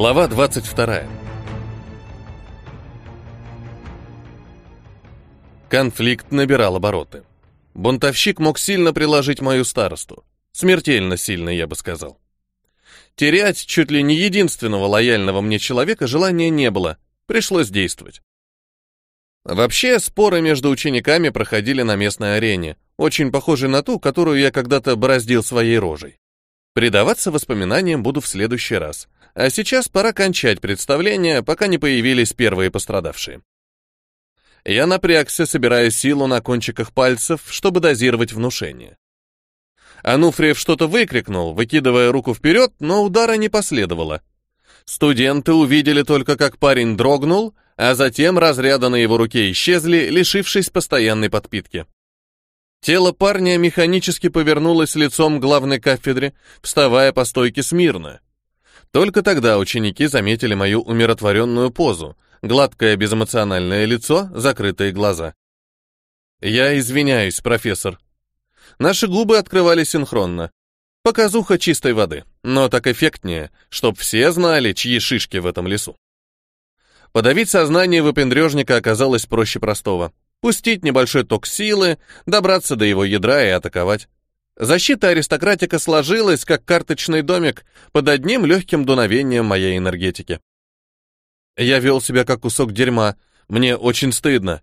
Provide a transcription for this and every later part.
Глава 22. Конфликт набирал обороты. Бунтовщик мог сильно приложить мою старосту. Смертельно сильно, я бы сказал. Терять чуть ли не единственного лояльного мне человека желания не было. Пришлось действовать. Вообще, споры между учениками проходили на местной арене, очень похожей на ту, которую я когда-то бороздил своей рожей. Предаваться воспоминаниям буду в следующий раз. А сейчас пора кончать представление, пока не появились первые пострадавшие. Я напрягся, собирая силу на кончиках пальцев, чтобы дозировать внушение. Ануфриев что-то выкрикнул, выкидывая руку вперед, но удара не последовало. Студенты увидели только, как парень дрогнул, а затем разряды на его руке исчезли, лишившись постоянной подпитки. Тело парня механически повернулось лицом к главной кафедре, вставая по стойке смирно. Только тогда ученики заметили мою умиротворенную позу, гладкое безэмоциональное лицо, закрытые глаза. «Я извиняюсь, профессор». Наши губы открывали синхронно. Показуха чистой воды, но так эффектнее, чтоб все знали, чьи шишки в этом лесу. Подавить сознание выпендрежника оказалось проще простого. Пустить небольшой ток силы, добраться до его ядра и атаковать. Защита аристократика сложилась, как карточный домик, под одним легким дуновением моей энергетики. Я вел себя как кусок дерьма, мне очень стыдно.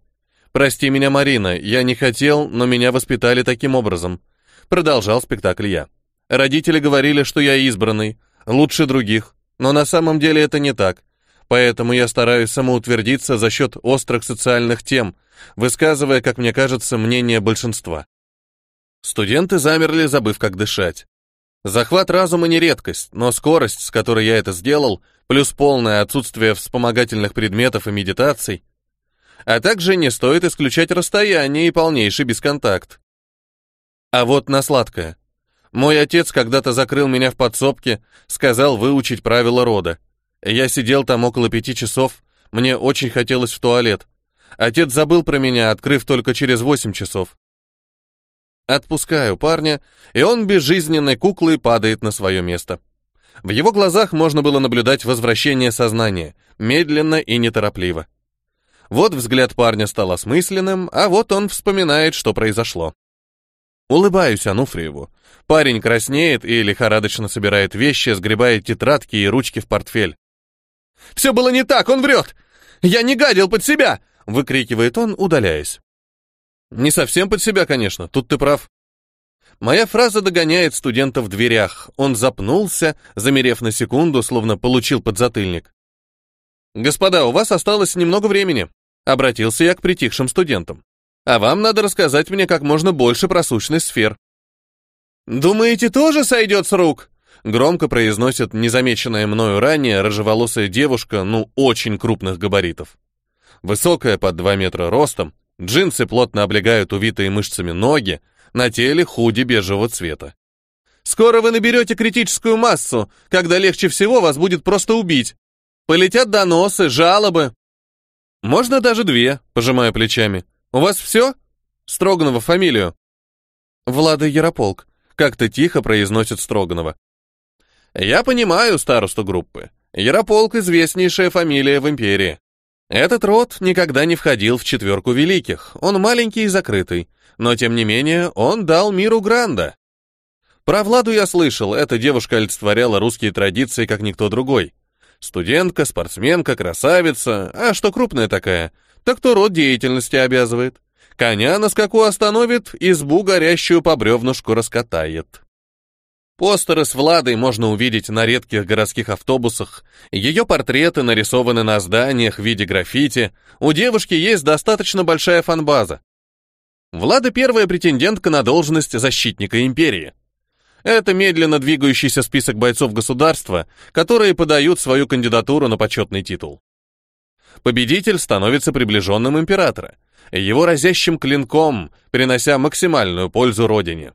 Прости меня, Марина, я не хотел, но меня воспитали таким образом. Продолжал спектакль я. Родители говорили, что я избранный, лучше других, но на самом деле это не так. Поэтому я стараюсь самоутвердиться за счет острых социальных тем, высказывая, как мне кажется, мнение большинства. Студенты замерли, забыв, как дышать. Захват разума не редкость, но скорость, с которой я это сделал, плюс полное отсутствие вспомогательных предметов и медитаций, а также не стоит исключать расстояние и полнейший бесконтакт. А вот на сладкое. Мой отец когда-то закрыл меня в подсобке, сказал выучить правила рода. Я сидел там около пяти часов, мне очень хотелось в туалет. Отец забыл про меня, открыв только через восемь часов. Отпускаю парня, и он безжизненной куклой падает на свое место. В его глазах можно было наблюдать возвращение сознания, медленно и неторопливо. Вот взгляд парня стал осмысленным, а вот он вспоминает, что произошло. Улыбаюсь Ануфриеву. Парень краснеет и лихорадочно собирает вещи, сгребает тетрадки и ручки в портфель. «Все было не так, он врет! Я не гадил под себя!» — выкрикивает он, удаляясь. Не совсем под себя, конечно, тут ты прав. Моя фраза догоняет студента в дверях. Он запнулся, замерев на секунду, словно получил подзатыльник. «Господа, у вас осталось немного времени», — обратился я к притихшим студентам. «А вам надо рассказать мне как можно больше про сущность сфер». «Думаете, тоже сойдет с рук?» — громко произносит незамеченная мною ранее рыжеволосая девушка, ну, очень крупных габаритов. Высокая, под два метра ростом, Джинсы плотно облегают увитые мышцами ноги, на теле худи бежевого цвета. Скоро вы наберете критическую массу, когда легче всего вас будет просто убить. Полетят доносы, жалобы. Можно даже две, пожимая плечами. У вас все? Строганова фамилию. Влада Ярополк. Как-то тихо произносит Строганова. Я понимаю старосту группы. Ярополк — известнейшая фамилия в империи. Этот род никогда не входил в четверку великих, он маленький и закрытый, но тем не менее он дал миру Гранда. Про Владу я слышал, эта девушка олицетворяла русские традиции, как никто другой. Студентка, спортсменка, красавица, а что крупная такая, так то род деятельности обязывает. Коня на скаку остановит, избу горящую по бревнушку раскатает. Постеры с Владой можно увидеть на редких городских автобусах, ее портреты нарисованы на зданиях в виде граффити, у девушки есть достаточно большая фанбаза. Влада первая претендентка на должность защитника империи. Это медленно двигающийся список бойцов государства, которые подают свою кандидатуру на почетный титул. Победитель становится приближенным императора, его разящим клинком, принося максимальную пользу родине.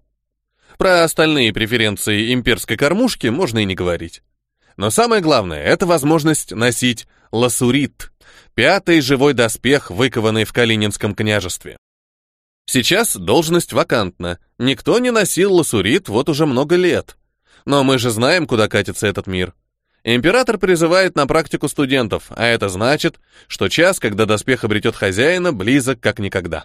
Про остальные преференции имперской кормушки можно и не говорить. Но самое главное — это возможность носить ласурит, пятый живой доспех, выкованный в Калининском княжестве. Сейчас должность вакантна, никто не носил ласурит вот уже много лет. Но мы же знаем, куда катится этот мир. Император призывает на практику студентов, а это значит, что час, когда доспех обретет хозяина, близок как никогда.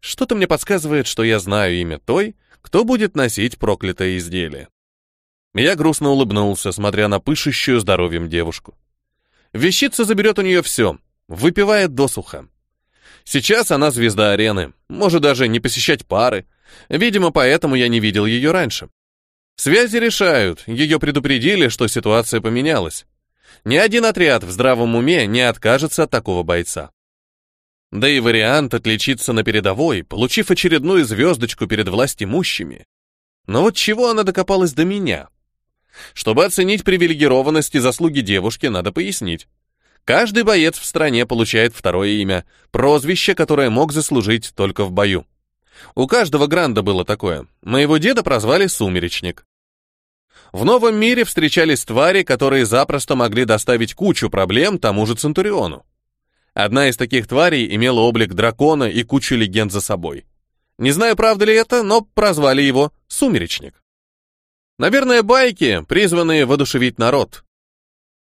Что-то мне подсказывает, что я знаю имя той, кто будет носить проклятое изделие. Я грустно улыбнулся, смотря на пышущую здоровьем девушку. Вещица заберет у нее все, выпивает досуха. Сейчас она звезда арены, может даже не посещать пары. Видимо, поэтому я не видел ее раньше. Связи решают, ее предупредили, что ситуация поменялась. Ни один отряд в здравом уме не откажется от такого бойца. Да и вариант отличиться на передовой, получив очередную звездочку перед властимущими. Но вот чего она докопалась до меня? Чтобы оценить привилегированность и заслуги девушки, надо пояснить. Каждый боец в стране получает второе имя, прозвище, которое мог заслужить только в бою. У каждого гранда было такое. Моего деда прозвали «Сумеречник». В новом мире встречались твари, которые запросто могли доставить кучу проблем тому же Центуриону. Одна из таких тварей имела облик дракона и кучу легенд за собой. Не знаю, правда ли это, но прозвали его «Сумеречник». Наверное, байки, призванные воодушевить народ.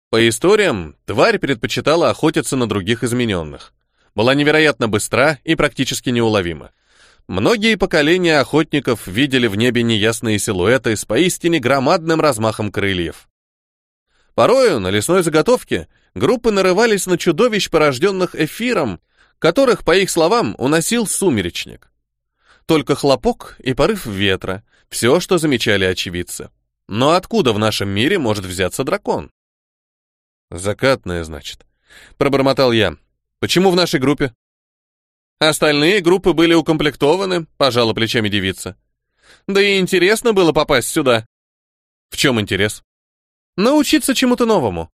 По историям, тварь предпочитала охотиться на других измененных. Была невероятно быстра и практически неуловима. Многие поколения охотников видели в небе неясные силуэты с поистине громадным размахом крыльев. Порою на лесной заготовке группы нарывались на чудовищ, порожденных эфиром, которых, по их словам, уносил сумеречник. Только хлопок и порыв ветра — все, что замечали очевидцы. Но откуда в нашем мире может взяться дракон? «Закатная, значит», — пробормотал я. «Почему в нашей группе?» Остальные группы были укомплектованы, пожала плечами девица. Да и интересно было попасть сюда. В чем интерес? Научиться чему-то новому.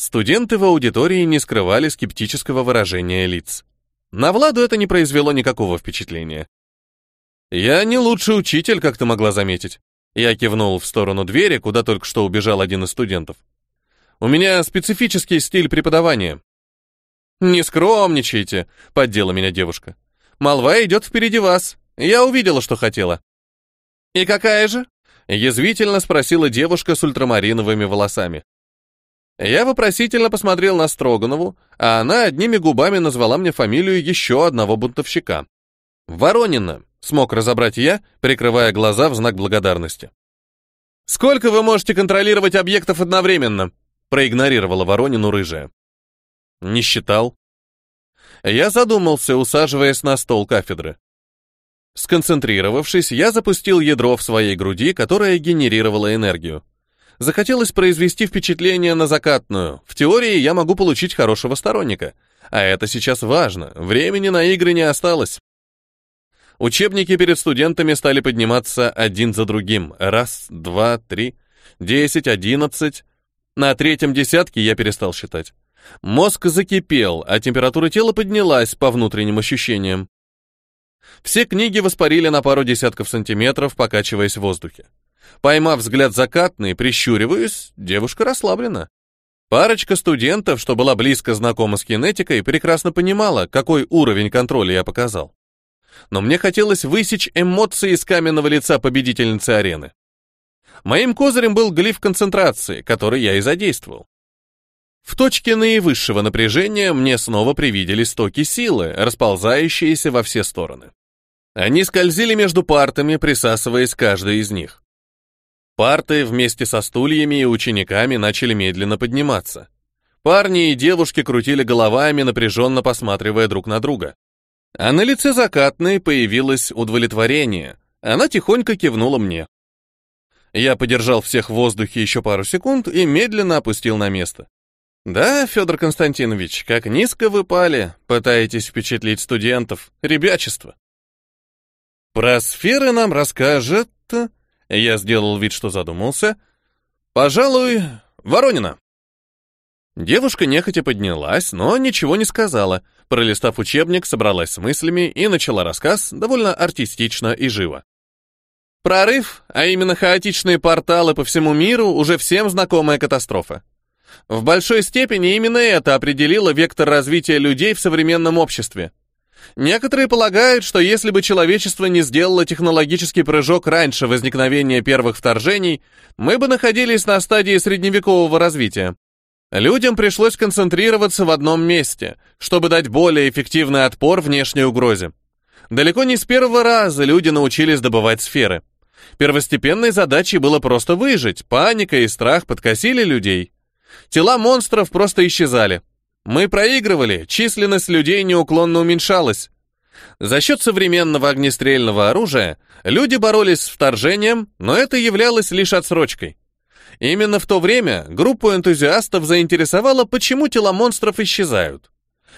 Студенты в аудитории не скрывали скептического выражения лиц. На Владу это не произвело никакого впечатления. «Я не лучший учитель, как ты могла заметить». Я кивнул в сторону двери, куда только что убежал один из студентов. «У меня специфический стиль преподавания. «Не скромничайте», — поддела меня девушка. «Молва идет впереди вас. Я увидела, что хотела». «И какая же?» — язвительно спросила девушка с ультрамариновыми волосами. Я вопросительно посмотрел на Строганову, а она одними губами назвала мне фамилию еще одного бунтовщика. «Воронина», — смог разобрать я, прикрывая глаза в знак благодарности. «Сколько вы можете контролировать объектов одновременно?» — проигнорировала Воронину рыжая. Не считал. Я задумался, усаживаясь на стол кафедры. Сконцентрировавшись, я запустил ядро в своей груди, которое генерировало энергию. Захотелось произвести впечатление на закатную. В теории я могу получить хорошего сторонника. А это сейчас важно. Времени на игры не осталось. Учебники перед студентами стали подниматься один за другим. Раз, два, три, десять, одиннадцать. На третьем десятке я перестал считать. Мозг закипел, а температура тела поднялась по внутренним ощущениям. Все книги воспарили на пару десятков сантиметров, покачиваясь в воздухе. Поймав взгляд закатный, прищуриваюсь, девушка расслаблена. Парочка студентов, что была близко знакома с кинетикой, прекрасно понимала, какой уровень контроля я показал. Но мне хотелось высечь эмоции из каменного лица победительницы арены. Моим козырем был глиф концентрации, который я и задействовал. В точке наивысшего напряжения мне снова привиделись токи силы, расползающиеся во все стороны. Они скользили между партами, присасываясь каждой из них. Парты вместе со стульями и учениками начали медленно подниматься. Парни и девушки крутили головами, напряженно посматривая друг на друга. А на лице закатной появилось удовлетворение. Она тихонько кивнула мне. Я подержал всех в воздухе еще пару секунд и медленно опустил на место. Да, Федор Константинович, как низко вы пали, пытаетесь впечатлить студентов. Ребячество. Про сферы нам расскажет... Я сделал вид, что задумался. Пожалуй, Воронина. Девушка нехотя поднялась, но ничего не сказала. Пролистав учебник, собралась с мыслями и начала рассказ довольно артистично и живо. Прорыв, а именно хаотичные порталы по всему миру, уже всем знакомая катастрофа. В большой степени именно это определило вектор развития людей в современном обществе. Некоторые полагают, что если бы человечество не сделало технологический прыжок раньше возникновения первых вторжений, мы бы находились на стадии средневекового развития. Людям пришлось концентрироваться в одном месте, чтобы дать более эффективный отпор внешней угрозе. Далеко не с первого раза люди научились добывать сферы. Первостепенной задачей было просто выжить, паника и страх подкосили людей. Тела монстров просто исчезали. Мы проигрывали, численность людей неуклонно уменьшалась. За счет современного огнестрельного оружия люди боролись с вторжением, но это являлось лишь отсрочкой. Именно в то время группу энтузиастов заинтересовало, почему тела монстров исчезают.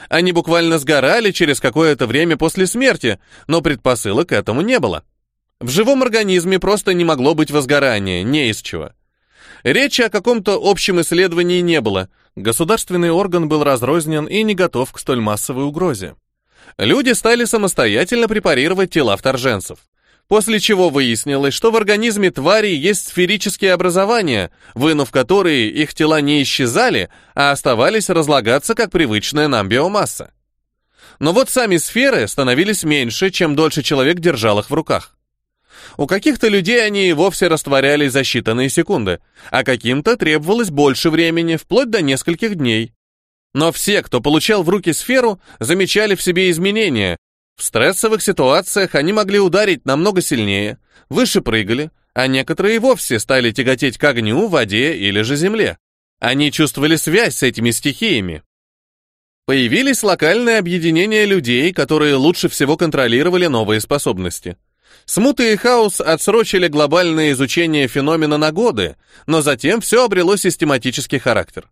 Они буквально сгорали через какое-то время после смерти, но предпосылок к этому не было. В живом организме просто не могло быть возгорания, не из чего. Речи о каком-то общем исследовании не было. Государственный орган был разрознен и не готов к столь массовой угрозе. Люди стали самостоятельно препарировать тела вторженцев. После чего выяснилось, что в организме твари есть сферические образования, вынув которые их тела не исчезали, а оставались разлагаться как привычная нам биомасса. Но вот сами сферы становились меньше, чем дольше человек держал их в руках. У каких-то людей они и вовсе растворялись за считанные секунды, а каким-то требовалось больше времени, вплоть до нескольких дней. Но все, кто получал в руки сферу, замечали в себе изменения. В стрессовых ситуациях они могли ударить намного сильнее, выше прыгали, а некоторые и вовсе стали тяготеть к огню, воде или же земле. Они чувствовали связь с этими стихиями. Появились локальные объединения людей, которые лучше всего контролировали новые способности. Смута и хаос отсрочили глобальное изучение феномена на годы, но затем все обрело систематический характер.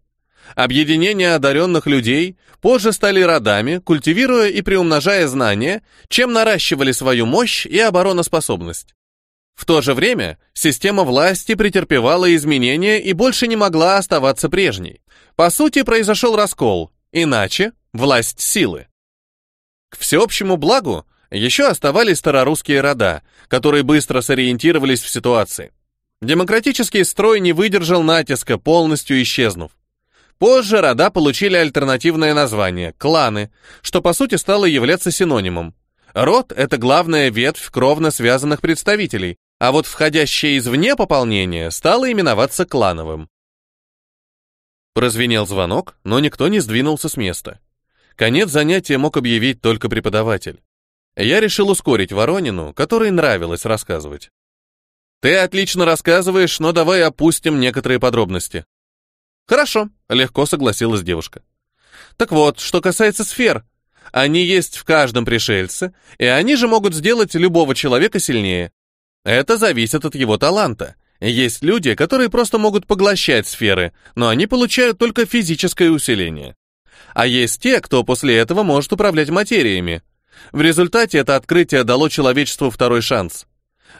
Объединения одаренных людей позже стали родами, культивируя и приумножая знания, чем наращивали свою мощь и обороноспособность. В то же время система власти претерпевала изменения и больше не могла оставаться прежней. По сути, произошел раскол, иначе – власть силы. К всеобщему благу еще оставались старорусские рода, которые быстро сориентировались в ситуации. Демократический строй не выдержал натиска, полностью исчезнув. Позже рода получили альтернативное название – кланы, что по сути стало являться синонимом. Род – это главная ветвь кровно связанных представителей, а вот входящее извне пополнение стало именоваться клановым. Прозвенел звонок, но никто не сдвинулся с места. Конец занятия мог объявить только преподаватель. Я решил ускорить Воронину, которой нравилось рассказывать. Ты отлично рассказываешь, но давай опустим некоторые подробности. Хорошо, легко согласилась девушка. Так вот, что касается сфер, они есть в каждом пришельце, и они же могут сделать любого человека сильнее. Это зависит от его таланта. Есть люди, которые просто могут поглощать сферы, но они получают только физическое усиление. А есть те, кто после этого может управлять материями. В результате это открытие дало человечеству второй шанс.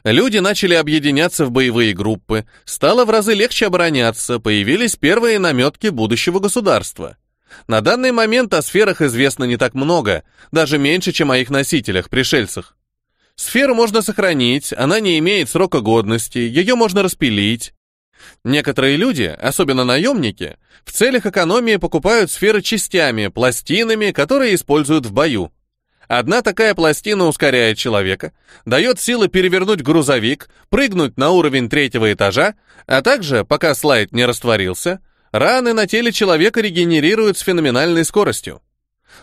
Люди начали объединяться в боевые группы, стало в разы легче обороняться, появились первые наметки будущего государства. На данный момент о сферах известно не так много, даже меньше, чем о их носителях, пришельцах. Сферу можно сохранить, она не имеет срока годности, ее можно распилить. Некоторые люди, особенно наемники, в целях экономии покупают сферы частями, пластинами, которые используют в бою. Одна такая пластина ускоряет человека, дает силы перевернуть грузовик, прыгнуть на уровень третьего этажа, а также, пока слайд не растворился, раны на теле человека регенерируют с феноменальной скоростью.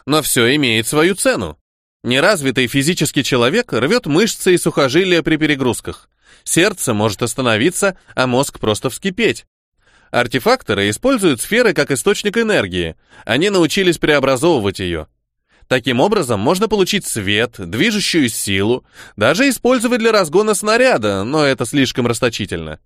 Но все имеет свою цену. Неразвитый физический человек рвет мышцы и сухожилия при перегрузках. Сердце может остановиться, а мозг просто вскипеть. Артефакторы используют сферы как источник энергии. Они научились преобразовывать ее. Таким образом, можно получить свет, движущую силу, даже использовать для разгона снаряда, но это слишком расточительно.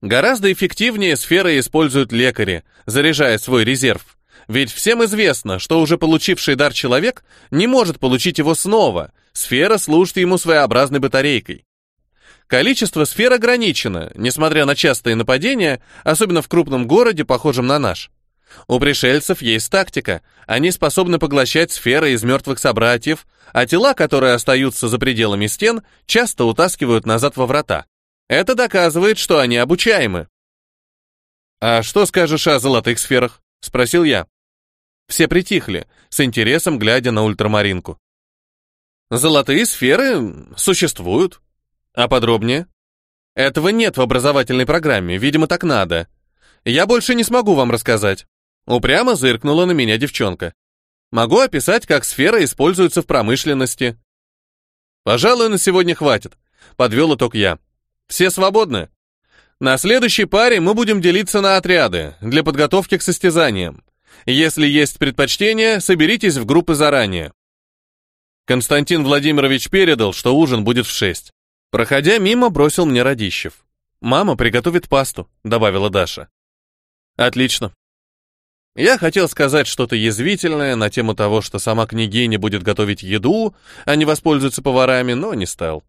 Гораздо эффективнее сферы используют лекари, заряжая свой резерв. Ведь всем известно, что уже получивший дар человек не может получить его снова, сфера служит ему своеобразной батарейкой. Количество сфер ограничено, несмотря на частые нападения, особенно в крупном городе, похожем на наш. У пришельцев есть тактика. Они способны поглощать сферы из мертвых собратьев, а тела, которые остаются за пределами стен, часто утаскивают назад во врата. Это доказывает, что они обучаемы. «А что скажешь о золотых сферах?» — спросил я. Все притихли, с интересом глядя на ультрамаринку. Золотые сферы существуют. А подробнее? Этого нет в образовательной программе, видимо, так надо. Я больше не смогу вам рассказать. Упрямо зыркнула на меня девчонка. Могу описать, как сфера используется в промышленности. Пожалуй, на сегодня хватит. Подвел итог я. Все свободны? На следующей паре мы будем делиться на отряды для подготовки к состязаниям. Если есть предпочтение, соберитесь в группы заранее. Константин Владимирович передал, что ужин будет в шесть. Проходя мимо, бросил мне Радищев. «Мама приготовит пасту», — добавила Даша. «Отлично». Я хотел сказать что-то язвительное на тему того, что сама княгиня будет готовить еду, а не воспользуется поварами, но не стал.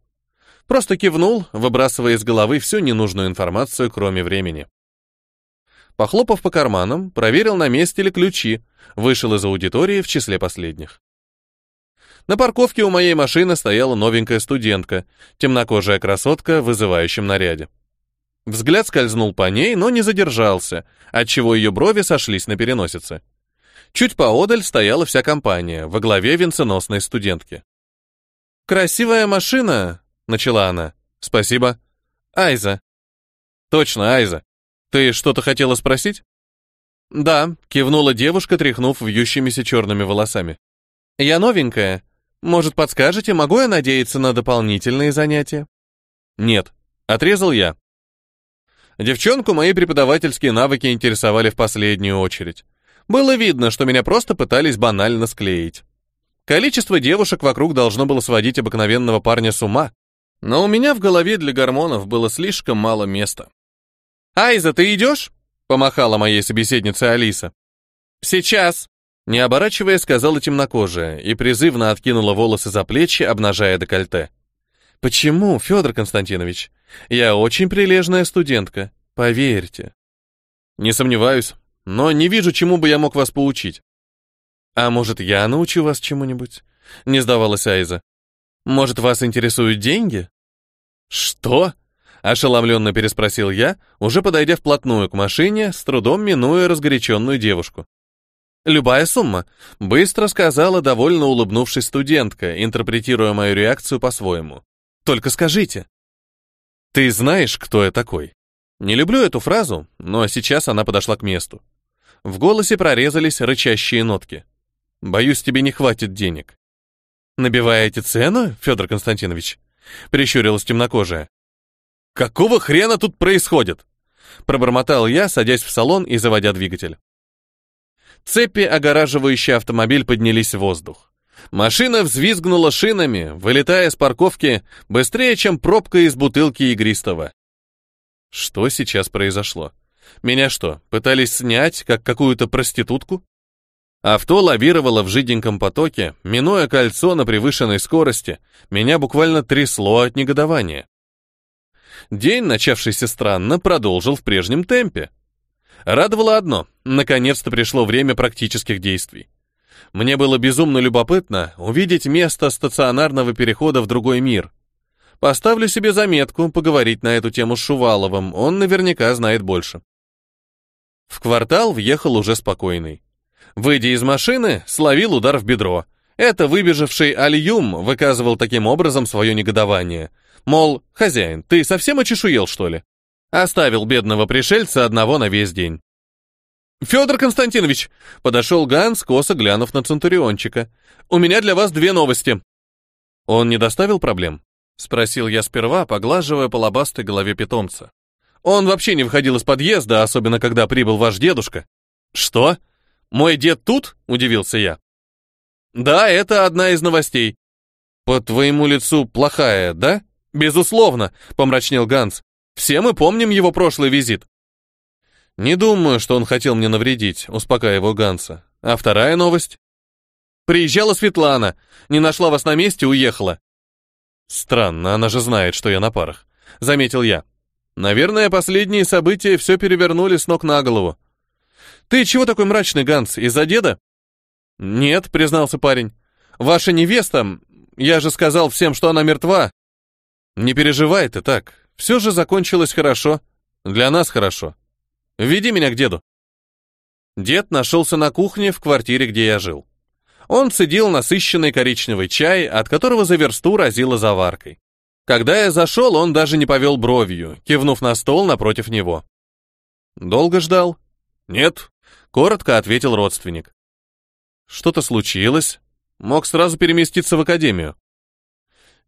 Просто кивнул, выбрасывая из головы всю ненужную информацию, кроме времени. Похлопав по карманам, проверил, на месте ли ключи, вышел из аудитории в числе последних. На парковке у моей машины стояла новенькая студентка, темнокожая красотка в вызывающем наряде. Взгляд скользнул по ней, но не задержался, отчего ее брови сошлись на переносице. Чуть поодаль стояла вся компания, во главе венценосной студентки. «Красивая машина», — начала она. «Спасибо». «Айза». «Точно, Айза. Ты что-то хотела спросить?» «Да», — кивнула девушка, тряхнув вьющимися черными волосами. «Я новенькая. Может, подскажете, могу я надеяться на дополнительные занятия?» «Нет», — отрезал я. Девчонку мои преподавательские навыки интересовали в последнюю очередь. Было видно, что меня просто пытались банально склеить. Количество девушек вокруг должно было сводить обыкновенного парня с ума, но у меня в голове для гормонов было слишком мало места. «Айза, ты идешь?» — помахала моей собеседнице Алиса. «Сейчас!» — не оборачивая, сказала темнокожая и призывно откинула волосы за плечи, обнажая декольте. «Почему, Федор Константинович? Я очень прилежная студентка, поверьте». «Не сомневаюсь, но не вижу, чему бы я мог вас поучить». «А может, я научу вас чему-нибудь?» — не сдавалась Айза. «Может, вас интересуют деньги?» «Что?» — ошеломленно переспросил я, уже подойдя вплотную к машине, с трудом минуя разгоряченную девушку. «Любая сумма», — быстро сказала довольно улыбнувшись студентка, интерпретируя мою реакцию по-своему. Только скажите. Ты знаешь, кто я такой? Не люблю эту фразу, но сейчас она подошла к месту. В голосе прорезались рычащие нотки. Боюсь, тебе не хватит денег. Набиваете цену, Федор Константинович? Прищурилась темнокожая. Какого хрена тут происходит? Пробормотал я, садясь в салон и заводя двигатель. Цепи, огораживающие автомобиль, поднялись в воздух. Машина взвизгнула шинами, вылетая с парковки быстрее, чем пробка из бутылки игристого. Что сейчас произошло? Меня что, пытались снять, как какую-то проститутку? Авто лавировало в жиденьком потоке, минуя кольцо на превышенной скорости, меня буквально трясло от негодования. День, начавшийся странно, продолжил в прежнем темпе. Радовало одно, наконец-то пришло время практических действий. Мне было безумно любопытно увидеть место стационарного перехода в другой мир. Поставлю себе заметку поговорить на эту тему с Шуваловым, он наверняка знает больше. В квартал въехал уже спокойный. Выйдя из машины, словил удар в бедро. Это выбежавший Альюм выказывал таким образом свое негодование. Мол, хозяин, ты совсем очешуел, что ли? Оставил бедного пришельца одного на весь день. «Федор Константинович!» — подошел Ганс, косо глянув на Центуриончика. «У меня для вас две новости». «Он не доставил проблем?» — спросил я сперва, поглаживая по лобастой голове питомца. «Он вообще не выходил из подъезда, особенно когда прибыл ваш дедушка». «Что? Мой дед тут?» — удивился я. «Да, это одна из новостей». «По твоему лицу плохая, да?» «Безусловно», — помрачнел Ганс. «Все мы помним его прошлый визит». Не думаю, что он хотел мне навредить, успокаивал Ганса. А вторая новость? Приезжала Светлана, не нашла вас на месте, уехала. Странно, она же знает, что я на парах, заметил я. Наверное, последние события все перевернули с ног на голову. Ты чего такой мрачный, Ганс, из-за деда? Нет, признался парень. Ваша невеста, я же сказал всем, что она мертва. Не переживай ты так. Все же закончилось хорошо. Для нас хорошо. Веди меня к деду. Дед нашелся на кухне в квартире, где я жил. Он цедил насыщенный коричневый чай, от которого за версту разило заваркой. Когда я зашел, он даже не повел бровью, кивнув на стол напротив него. «Долго ждал?» «Нет», — коротко ответил родственник. «Что-то случилось? Мог сразу переместиться в академию».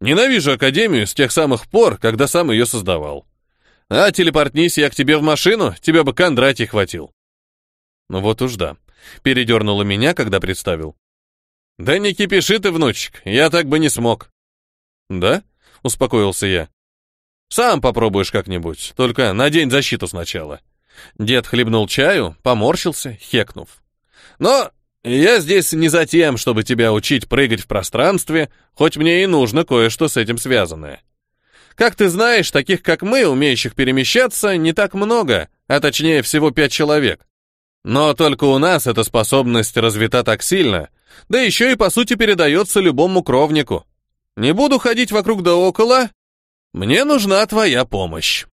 «Ненавижу академию с тех самых пор, когда сам ее создавал. А телепортнись я к тебе в машину, тебя бы Кондратий хватил». «Ну вот уж да», — передернуло меня, когда представил. «Да не кипиши ты, внучек, я так бы не смог». «Да?» — успокоился я. «Сам попробуешь как-нибудь, только надень защиту сначала». Дед хлебнул чаю, поморщился, хекнув. «Но я здесь не за тем, чтобы тебя учить прыгать в пространстве, хоть мне и нужно кое-что с этим связанное. Как ты знаешь, таких как мы, умеющих перемещаться, не так много, а точнее всего пять человек. Но только у нас эта способность развита так сильно, да еще и по сути передается любому кровнику. Не буду ходить вокруг да около. Мне нужна твоя помощь.